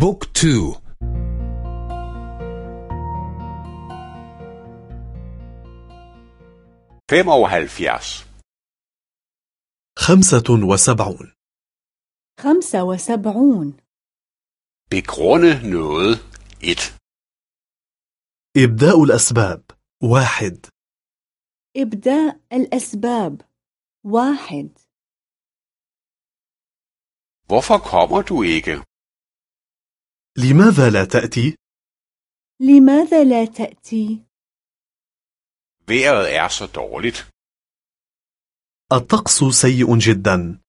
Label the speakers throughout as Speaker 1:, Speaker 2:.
Speaker 1: بوك تو
Speaker 2: og halvfjerds
Speaker 3: خمسة وسبعون.
Speaker 4: خمسة وسبعون.
Speaker 2: Begrunde noget et.
Speaker 3: إبداء الأسباب. واحد.
Speaker 4: إبداء الأسباب. واحد.
Speaker 2: Hvorfor kommer du ikke?
Speaker 3: لماذا لا تأتي؟
Speaker 4: لماذا لا تأتي؟
Speaker 2: Vejret er så dårligt.
Speaker 3: الطقس سيء جدا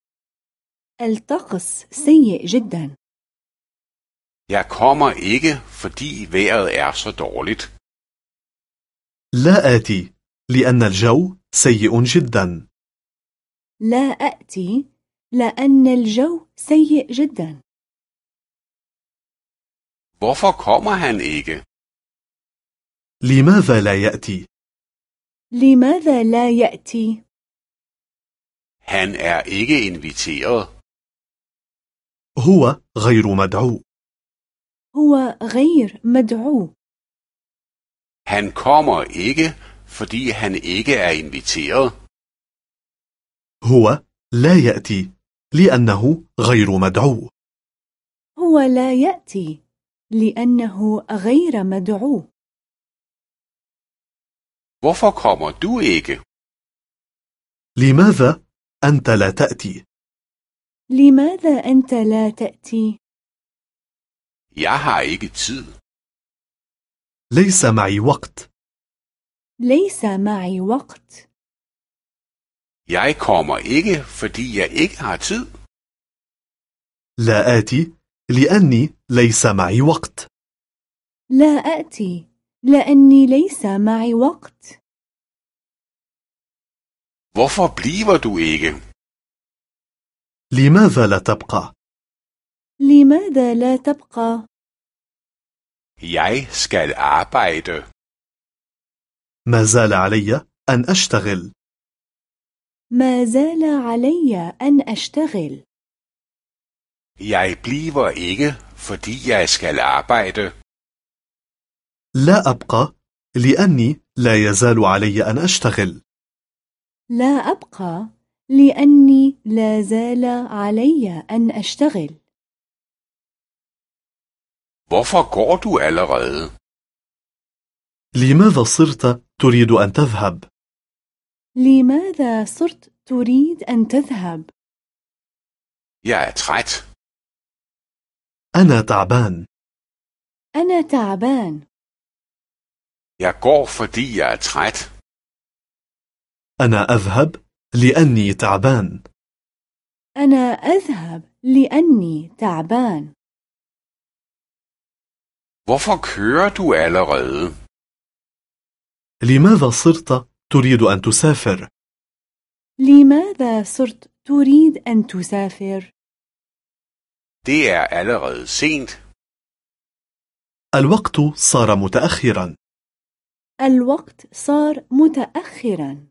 Speaker 4: الطقس سيء جدا
Speaker 2: Jeg kommer ikke, fordi vejret er så dårligt.
Speaker 3: لا آتي لأن الجو سيء جدا
Speaker 4: لا أأتي لأن الجو سيء جدا
Speaker 2: Hvorfor kommer han ikke?
Speaker 3: لماذا لا يأتي؟
Speaker 4: لماذا لا يأتي؟
Speaker 2: Han er ikke inviteret.
Speaker 3: هو غير مدعو
Speaker 4: هو غير مدعو
Speaker 2: Han kommer ikke, fordi han ikke er inviteret.
Speaker 3: هو لا يأتي لأنه غير مدعو
Speaker 4: هو لا يأتي لأنه غير مدعو
Speaker 2: Hvorfor kommer du ikke?
Speaker 3: لماذا أنت لا تأتي؟
Speaker 4: لماذا أنت لا تأتي؟
Speaker 2: Jeg har ikke tid.
Speaker 3: ليس معي وقت
Speaker 4: ليس معي وقت
Speaker 2: Jeg kommer ikke, fordi jeg ikke har tid.
Speaker 3: لا آتي لأني ليس معي وقت
Speaker 4: لا أأتي لأني ليس معي وقت
Speaker 2: Hvorfor bliver du ikke?
Speaker 3: لماذا لا تبقى؟
Speaker 4: لماذا لا تبقى؟
Speaker 2: Jeg skal arbejde.
Speaker 3: ما زال علي أن أشتغل
Speaker 4: ما زال علي أن أشتغل
Speaker 2: Jeg bliver ikke, fordi jeg skal arbejde.
Speaker 3: لا أبقى لأني لا يزال علي أن أشتغل
Speaker 4: لا أبقى لأني لا زال علي أن أشتغل
Speaker 2: Hvorfor går du allerede?
Speaker 3: لماذا صرت تريد أن تذهب؟
Speaker 4: لماذا صرت تريد أن تذهب؟
Speaker 2: Jeg er træt.
Speaker 3: أنا تعبان
Speaker 4: أنا تعبان
Speaker 2: Jeg går, fordi jeg er træt.
Speaker 3: أنا أذهب لأني تعبان
Speaker 4: أنا أذهب لأني تعبان
Speaker 2: Hvorfor kører du allerede?
Speaker 3: لماذا صرت تريد أن تسافر؟
Speaker 4: لماذا صرت تريد أن تسافر؟
Speaker 2: Det er allerede sent.
Speaker 3: الوقت صار متأخرا
Speaker 4: الوقت صار متأخرا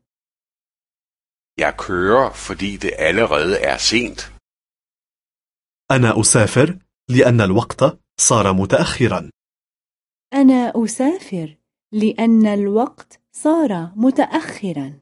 Speaker 2: Jeg kører, fordi det allerede er sent.
Speaker 3: أنا أسافر لأن الوقت صار متأخرا
Speaker 4: أنا أسافر لأن الوقت صار متأخرا